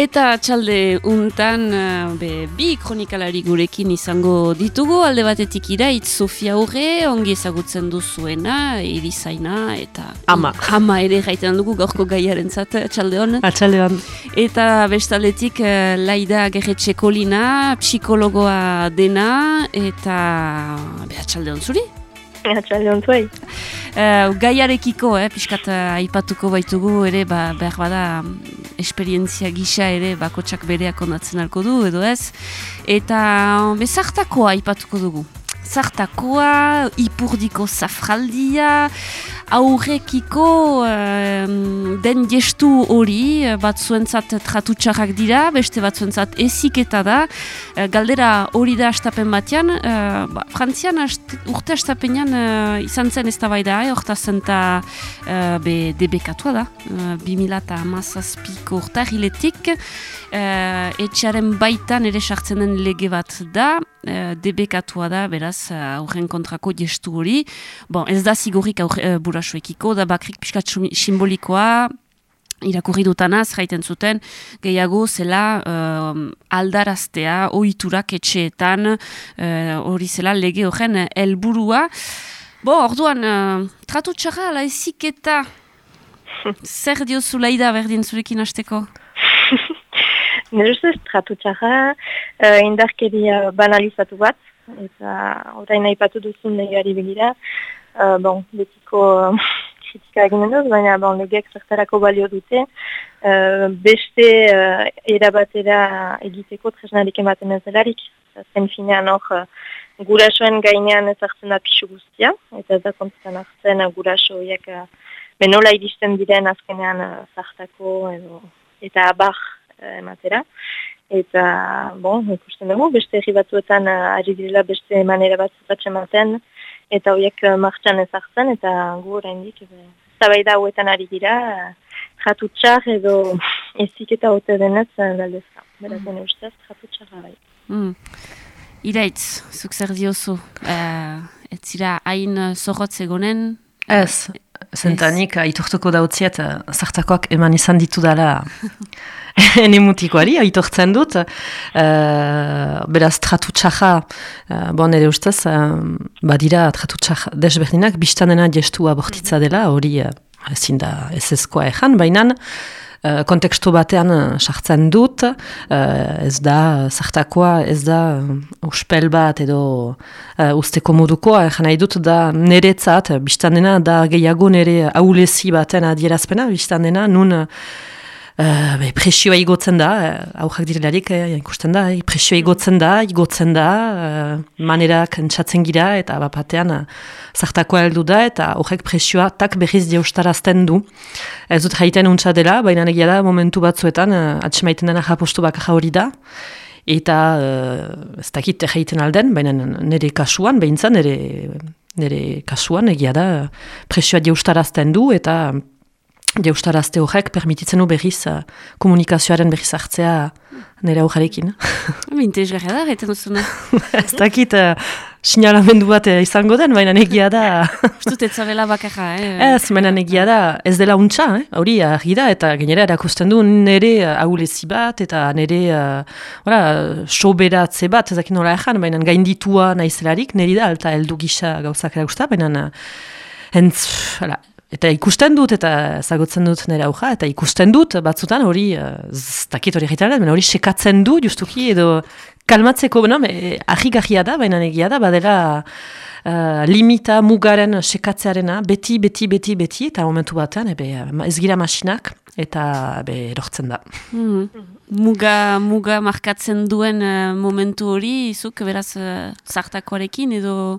Eta txalde untan uh, be, bi kronikalari gurekin izango ditugu, alde batetik iraitz Sofia Horre, ongi ezagutzen duzuena, irizaina, eta ama, ama ere gaiten dugu gaurko gaiaren zat, txalde hon. Atxalde hon. Eta bestaldetik uh, Laida Gerretxe Kolina, psikologoa dena, eta be, txalde hon zuri? Atxalde hon zuei. Uh, gaiarekiko, eh, piskat uh, aipatuko baitugu ere, ba, behar bada esperientzia gisa ere bakotsak bereak ondatzen alko du, edo ez. Eta bezartakoa aipatuko dugu. Zartakoa, ipurdiko zafraldia, aurrekiko den gestu hori, bat zuentzat tratutxarrak dira, beste bat zuentzat eziketa da. Uh, galdera hori da astapen batean, uh, ba, frantzian ast, urte astapenean uh, izan zen ez da bai da, horta zenta uh, be, debekatua da, uh, 2000 eta mazazpiko urta hiletik, uh, etxaren baitan ere sartzen den lege bat da, uh, debekatua da, beraz, aurren kontrako gestu hori. Bon, ez da zigurrik aurre, uh, burasoekiko, da bakrik piskat simbolikoa, irakurri dutanaz, jaiten zuten, gehiago zela uh, aldaraztea, ohiturak etxeetan, hori uh, zela lege horren helburua. Bo, orduan, uh, tratu txarra, ala ezik eta zer diozu laida berdin zurekin hasteko? Nire ustez, tratu txarra, uh, indarkeria banalizatu bat, eta orain nahi patu duzun legeari begira, uh, bon, betiko kritika egin dut, baina bon, legeak zertarako balio dute. Uh, beste uh, erabatera egiteko tresnarik ematen ez delarik. Zen finean hor, uh, gurasoen gainean ez hartzen da pixu guztia, eta ez da kontutan hartzen uh, gurasoiek uh, benola iristen diren azkenean uh, zartako edo, eta abar uh, ematera. Eta, bon, ikusten dugu, beste herri batzuetan uh, ari direla beste manera bat zutatzen maten, eta horiek uh, martxan ezartzen, eta gu oraindik zabai da hauetan ari gira, uh, jatu txar edo ezik eta hote denez uh, daldezka. Beraz, mm. ustez, jatu txarra bai. Mm. Iraitz, zuk zer diozu, uh, ez zira hain zorrotz egonen? Ez, zentanik aitortuko dautziet, zartakoak eman izan ditu dela ene mutikoari, aitortzen dut, uh, beraz tratu txaja, uh, bon ere ustez, uh, badira tratu txaja desberdinak, biztanena gestu abortitza dela, hori uh, ezin da ez ezkoa ezan, baina uh, kontekstu batean sartzen dut, uh, ez da zartakoa, ez da uspel bat edo uh, usteko modukoa, ezan nahi dut da niretzat, biztanena da gehiago nire aulezi baten adierazpena, biztanena nun Uh, be, presioa igotzen da, uh, aurrak direlarik uh, ikusten da, presioa igotzen da, igotzen da, uh, manerak entzatzen gira, eta bapatean uh, zartakoa heldu da, eta horrek presioa tak berriz deustarazten du. Ez dut jaiten untsa dela, baina negia da momentu batzuetan, uh, atxemaiten dena japostu baka hori da, eta uh, ez dakit jaiten alden, baina nire kasuan, behintzen nire, nire kasuan, egia da, presioa deustarazten du, eta Deustarazte horrek permititzen du berriz uh, komunikazioaren berriz hartzea nire aurrarekin. Bintez gara da, gaiten duzuna. Ez dakit uh, sinalamendu bat uh, izango den, baina negia da... Ustut ez zabela bakarra, eh? Ez, baina negia da, ez dela untxa, eh? hori argi da, eta genera erakusten du nire haulezi bat, eta nire uh, soberatze bat, ezakin nola ezan, baina gainditua nahizelarik, nire da, eta heldu gisa gauzak erakusta, baina... Entz, Eta ikusten dut, eta zagotzen dut nire auja, eta ikusten dut, batzutan hori, uh, zakit hori egiten hori sekatzen du, justuki, edo kalmatzeko, no, ahi da, baina negia da, badela uh, limita mugaren sekatzearena, beti, beti, beti, beti, eta momentu batean, ebe, ez gira masinak, eta be, erortzen da. Mm. Muga, muga markatzen duen uh, momentu hori, izuk, beraz, uh, zartakoarekin, edo...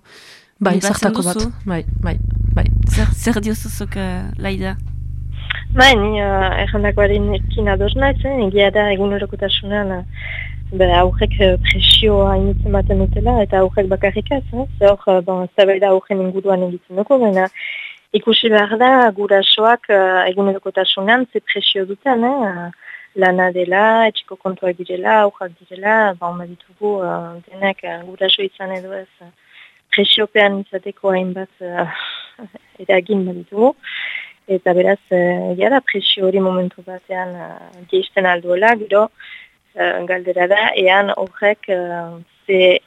Bai, zartako bat, bai, bai. Bai, zer, zer diozuzuk, uh, Laida? Bai, ni uh, errandakoaren erkin ados nahitzen, egia da egun erokotasunan uh, aurrek uh, presioa initzen baten dutela, eta aurrek bakarrik ez, eh? zer uh, bon, da aurren inguruan egiten dugu, baina ikusi behar da gurasoak uh, egun ze presio duten, eh? lana dela, etxiko kontuak direla, aurrak direla, bon, baditugu uh, denek uh, guraso izan edo ez, presiopean izateko hainbat uh, eragin baditu. eta beraz, uh, da presio hori momentu batean uh, geisten alduela, gero uh, galdera da, ean horrek uh, ze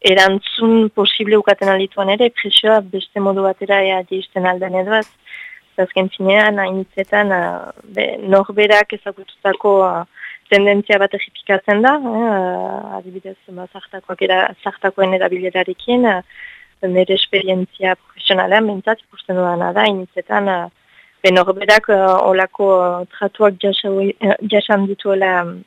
erantzun posible ukaten aldituan ere, presioa beste modu batera ea geisten alden edo az, azken finean, hainitzetan, uh, norberak ezagututako tendentzia bat egipikatzen da, eh, adibidez, zartakoen erabilerarekin, nire esperientzia profesionalean, mentzat, ikusten dudan da, hainitzetan, uh, benorberak uh, olako uh, tratuak jasan dituela um,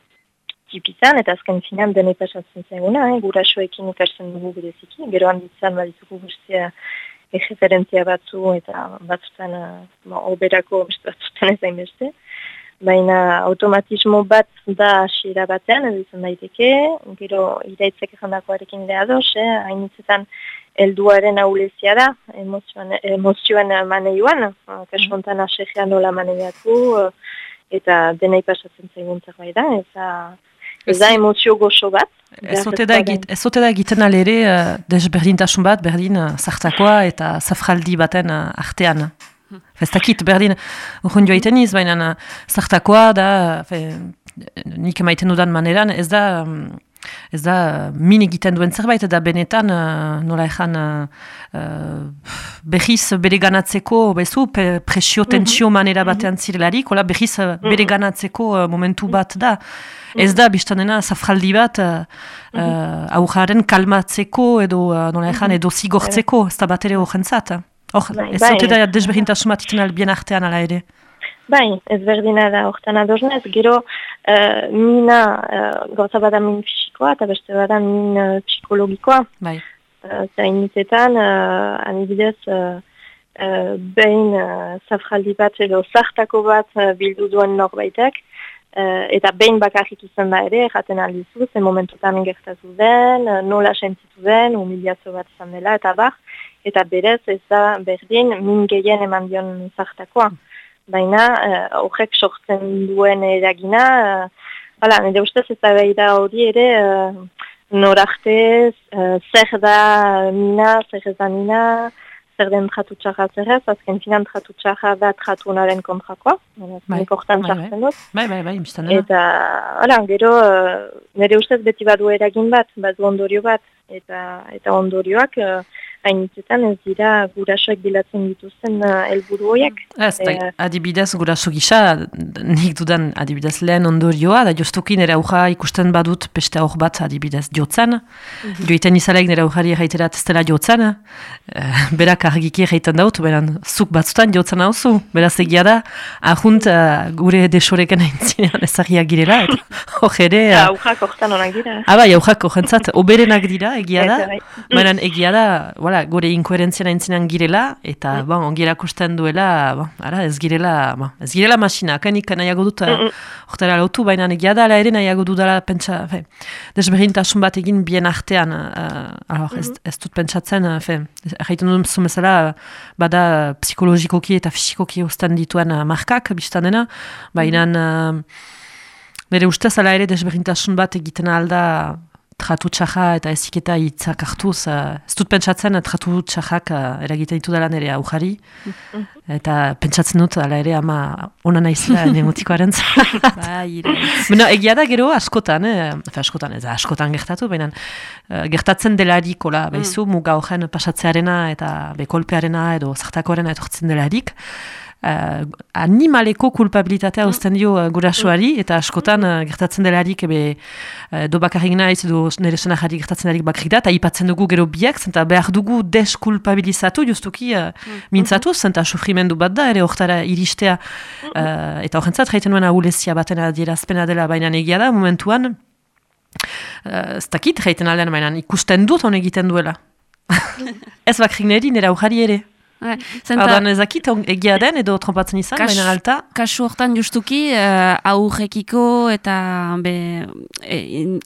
tipizan, eta azken finean dene pasatzen zaiguna, eh, gurasoekin ikartzen dugu bereziki, gero handitzen baditugu guztia referentzia batzu eta batzutan uh, oberako batzutan ez beste. Baina automatismo bat da asira batean, ez izan daiteke, gero iraitzek jandakoarekin ere ados, eh? Elduaren aulezia da, emozioan, emozioan maneioan, kasu hontan mm -hmm. nola maneiatu, eta denei pasatzen zaigun zerbait da, eta ez da emozio goxo bat. Ez zote da egiten alere uh, desberdintasun bat, berdin uh, zartakoa eta zafraldi baten uh, artean. Festakit, berdin, urrun joa iten iz, baina zartakoa da, fe, nik emaiten dudan maneran, ez da... Um, Ez da, min egiten duen zerbait, eta benetan, uh, nola ezan, uh, behiz bere ganatzeko, bezu, presio, tensio mm -hmm. manera batean zirelarik, hola behiz bere ganatzeko uh, momentu bat da. Ez da, biztanena, zafraldi bat, uh, uh, aujaren kalmatzeko, edo, uh, nola ezan, edo zigortzeko, ez da bat ere horrentzat. Hor, ez zote da desberintasun iten albien artean ala ere. Bai, ez berdina da hortan adornez, gero uh, mina uh, gauza bada min fisikoa eta beste bada min uh, psikologikoa. Bai. Uh, Zainitetan, uh, anibidez, uh, uh, behin uh, zafraldi bat edo zartako bat uh, bildu duen norbaitek, Uh, eta behin bakarrik izan da ere, jaten aldizu, ze momentutan gertatu den, nola sentitu den, humiliazio bat izan dela, eta bar, eta berez ez da berdin min gehien eman dion zartakoa. Baina eh, horrek sortzen duen eragina, uh, hala, nire ustez ez da hori ere uh, norartez, uh, zer da mina, zer ez da mina, zer den tratu txarra zer ez, azken finan tratu txarra da tratu naren kontrakoa, bai, bai, bai, bai, bai, Eta, hala, gero, uh, nire ustez beti badu eragin bat, badu ondorio bat, eta, eta ondorioak, hainitzetan ez dira gurasoak bilatzen dituzten uh, elburu horiek. Ez, e, adibidez guraso gisa, nik dudan adibidez lehen ondorioa, da joztukin ere auja ikusten badut peste aur bat adibidez jotzen, mm -hmm. joiten izalek nire aujari jaiterat ez dela jotzen, uh, berak argiki jaiten daut, beran zuk batzutan jotzen hauzu, beraz egia da, ahunt uh, gure desoreken aintzinean ezagiak girela, eta hor ere... Uh, aujak hortan onak dira. Ah, bai, aujak horrentzat, oberenak dira, egia da, beran egia da, voilà, gure inkoherentzia naintzinan girela, eta mm. bon, ongira kusten duela, bon, ara, ez girela, bon, ez girela masina, kanik nahiago dut, mm -mm. lotu, baina egia da, ere nahiago dudala, pentsa, fe, desberintasun bat egin bien artean, uh, alor, ez, ez dut pentsatzen, uh, fe, erraiten dut zumezala, bada psikologikoki eta fisikoki usten dituen uh, markak, biztan dena, baina, uh, bere ustez ala ere desberintasun bat egiten alda, tratu txaja eta eziketa hitzak hartuz, uh, ez dut pentsatzen tratu txajak uh, eragiten ditu dela nire aujari, mhm. eta pentsatzen dut, ala ere ama ona naizela nemotikoaren bai, Bueno, egia da gero askotan, eh? askotan, ez askotan gertatu, baina uh, gertatzen delarik, ola, mm. behizu, muga horren pasatzearena eta bekolpearena edo zartakoarena etortzen delarik, uh, animaleko kulpabilitatea uzten dio uh, gurasoari, eta askotan uh, gertatzen delarik ebe uh, do bakarrik naiz edo nire senajari gertatzen delarik bakarrik da, eta ipatzen dugu gero biak, zenta behar dugu deskulpabilizatu, justuki uh, mintzatu, zenta sufrimendu bat da, ere hortara iristea, uh, eta horrentzat jaiten nuen ahulezia baten adierazpena dela baina egia da, momentuan, uh, ez dakit jaiten aldean, baina ikusten dut hon egiten duela. ez bakarrik nire, nire aujari ere. Bai, Ardan ezakit, egia den edo trompatzen izan, Kas, baina alta? Kasu hortan justuki, uh, aurrekiko eta be, e,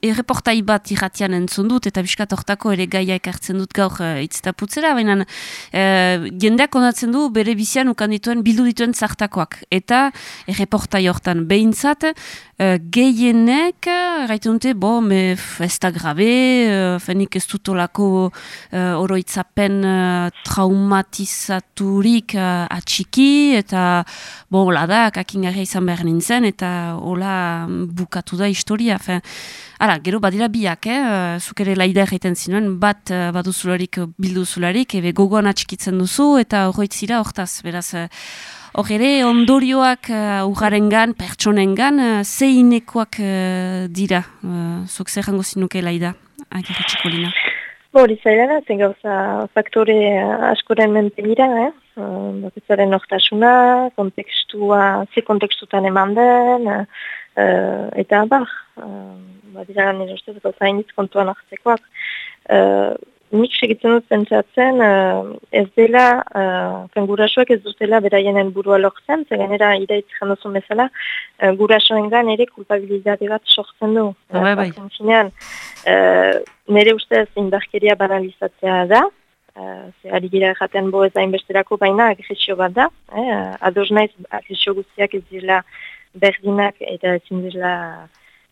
erreportai bat irratian entzun dut, eta biskat hortako ere gaia ekartzen dut gaur uh, itztaputzera, baina uh, jendeak onatzen du bere bizian ukan dituen, bildu dituen zartakoak. Eta erreportai hortan behintzat, uh, gehienek, gaitu dute, bo, me, ez da grabe, uh, fenik ez dutolako uh, oroitzapen uh, traumatiz banalizaturik uh, atxiki, eta bo, hola da, kakingarria izan behar nintzen, eta hola bukatu da historia. Fe, ara, gero badira biak, eh? zuk ere laida egiten zinuen, bat uh, baduzularik bilduzularik, ebe gogoan atxikitzen duzu, eta horretzira hortaz, beraz, Hor ere, ondorioak uh, ugaren gan, pertsonen gan, uh, zeinekoak uh, dira. Uh, zuk zer jango zinuke laida, agerretxiko lina. Hori zaila da, zen gauza faktore askoren mente dira, eh? Uh, Bakitzaren nortasuna, kontekstua, ze kontekstutan eman den, uh, eta bar, uh, badira nire ustez gauza iniz kontuan hartzekoak. Uh, nik segitzen dut pentsatzen uh, ez dela, uh, gurasoak ez dutela beraienen burua lortzen, ze ganera idaitz jandozun bezala, uh, gurasoen gan ere kulpabilizate bat sortzen du. Bai, bai. Uh, nire ustez indarkeria banalizatzea da, uh, ze ari gira jaten bo ez hainbesterako baina agresio bat da, eh? ados naiz agresio guztiak ez dira berdinak eta ezin dira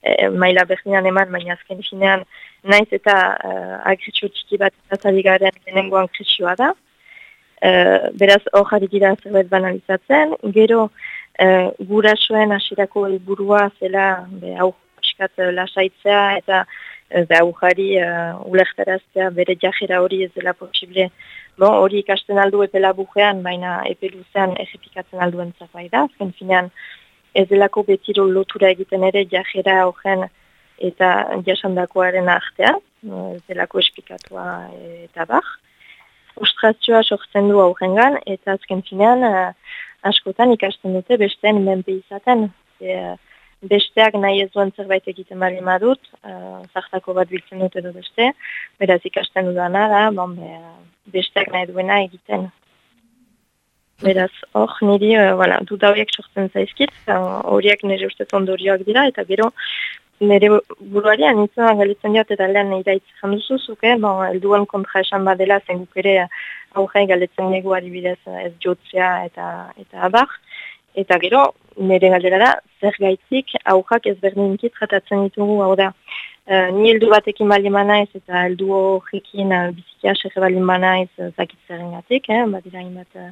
e, maila berdinan eman, baina azken finean naiz eta uh, agritxo txiki bat eta garen denengoan krisioa da. Uh, beraz, hor jarri dira zerbait banalizatzen, gero uh, gurasoen hasirako helburua zela be, hau piskat lasaitzea eta be, hau jari uh, bere jajera hori ez dela posible. Bon, hori ikasten aldu epela bujean, baina epe luzean egipikatzen alduen zapai da, azken finean ez delako betiro lotura egiten ere jajera horren eta jasandakoaren artea, ez delako espikatua eta bar. Frustrazioa sortzen du aurrengan eta azken finean uh, askotan ikasten dute besteen menpe izaten. E, besteak nahi ez duen zerbait egiten bali madut, uh, zartako bat biltzen dut edo beste, beraz ikasten dudana da, bon, be, besteak nahi duena egiten. Beraz, hor, niri, uh, voilà, duda horiek sortzen zaizkit, horiek nire ustez ondorioak dira, eta gero, nire buruari anitzen galitzen diot, eta lehen nire daitz janduzu zuke, bon, elduen kontra esan badela, zen guk ere aurre galetzen negu adibidez ez jotzea eta, eta abar. Eta gero, nire galdera da, zer gaitzik aurrak ez berdinki tratatzen ditugu, hau da, uh, ni heldu batekin bali manaiz eta heldu horrekin uh, bizikia serre bali manaiz uh, zakitzaren gatik, eh, badira bat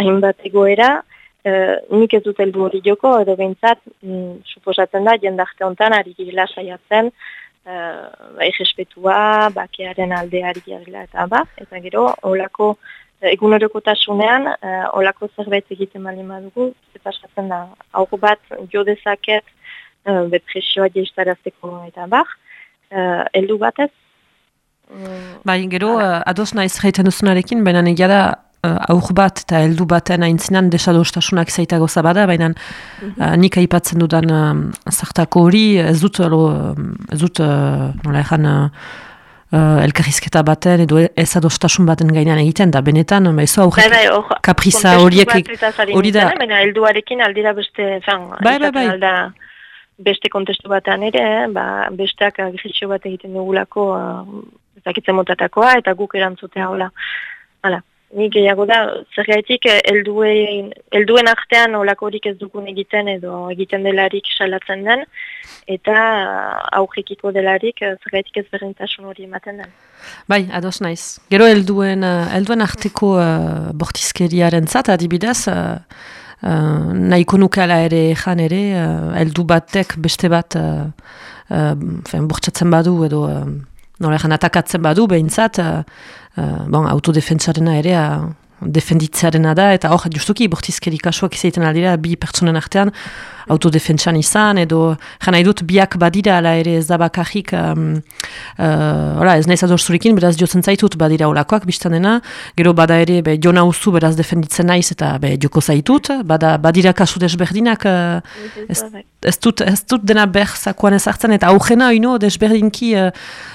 hainbat egoera, uh, nik ez dut heldu hori joko, edo behintzat, mm, suposatzen da, jendarte honetan ari girela saiatzen, uh, bai respetua, bakearen aldeari girela eta ba, eta gero, olako, eguneroko tasunean, uh, olako zerbait egiten mali madugu, eta da, hau bat, jo dezaket, uh, betresioa jeistarazteko eta ba, uh, eldu batez, Mm, bai, gero, uh, ados naiz jaiten duzunarekin, baina negia da, aur bat eta heldu baten aintzinan desadostasunak zaita goza bada, baina mm uh, nik aipatzen dudan uh, zartako hori ez dut, uh, ez dut uh, nola ezan, uh, elkarrizketa baten edo ez adostasun baten gainean egiten da, benetan, ez aurrek bai, bai, kapriza horiek hori da. Baina helduarekin aldira beste, zan, bai, bai, bai. Alda, beste kontestu batean ere, eh, ba, besteak agresio bat egiten dugulako uh, ezakitzen motatakoa eta guk erantzutea hola. Hala. Ni gehiago da, zer gaitik, elduen, elduen artean olakorik ez dukun egiten edo egiten delarik salatzen den, eta aurrekiko delarik zer gaitik ez berdintasun hori ematen den. Bai, ados naiz. Gero elduen, elduen arteko uh, bortizkeriaren zat, adibidez, uh, uh, nahiko nukala ere jan ere, uh, batek beste bat uh, uh, bortzatzen badu edo... Uh, Nola atakatzen badu, behintzat, uh, bon, autodefentsarena ere, uh, defenditzarena da, eta hor, justuki, bortizkeri kasuak izaiten aldira, bi pertsonen artean, autodefentsan izan, edo jana idut biak badira ala ere ez da bakarrik um, uh, ez nahiz ador zurikin, beraz jotzen zaitut badira olakoak biztanena, gero bada ere be, jo nauzu beraz defenditzen naiz eta be, joko zaitut, bada, badira kasu desberdinak uh, ez, ez, dut, ez dut dena berzakoan ezartzen eta aukena ino desberdinki uh,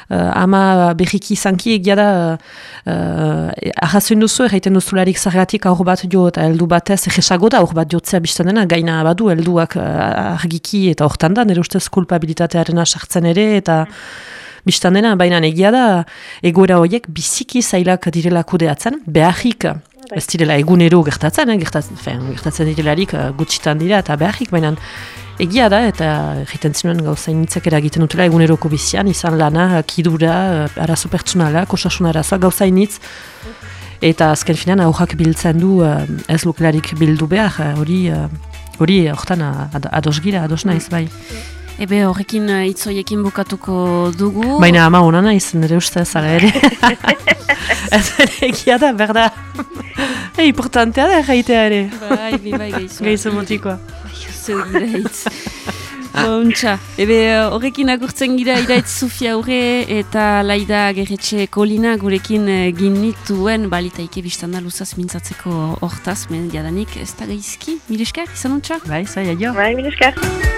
ama berriki izanki egia da uh, ahazuen duzu, erraiten duzularik zargatik aur bat jo eta heldu batez egesago da aur bat jotzea biztanena, gaina badu helduak argiki eta hortan da, nire ustez kulpabilitatearen sartzen ere, eta biztan dena, baina egia da, egoera horiek biziki zailak direla kudeatzen, beharrik, ez direla egunero gertatzen, eh, gertatzen, fen, gertatzen direlarik uh, gutxitan dira, eta beharrik, baina egia da, eta egiten zinuen gauza initzak eragiten dutela eguneroko bizian, izan lana, kidura, uh, arazo pertsonala, kosasuna arazoa, gauza initz, eta azken finean aurrak biltzen du ez lukelarik bildu behar, hori hori horretan ados gira, ados naiz bai. Ebe horrekin itzoiekin bukatuko dugu. Baina ama hona naiz, nire uste zara ere. ez ere egia da, berda. E, importantea da, jaitea ere. Bai, bai, bai, gaizu. Gaizu motikoa. Gaizu, iraitz. Bontxa, ebe horrekin agurtzen gira iraitz Sofia aurre eta laida gerretxe kolina gurekin ginituen balitaike biztanda luzaz mintzatzeko hortaz, men jadanik ez da gaizki, mireskar, izan ontsa? Bai, zai, aio. Bai, mireskar.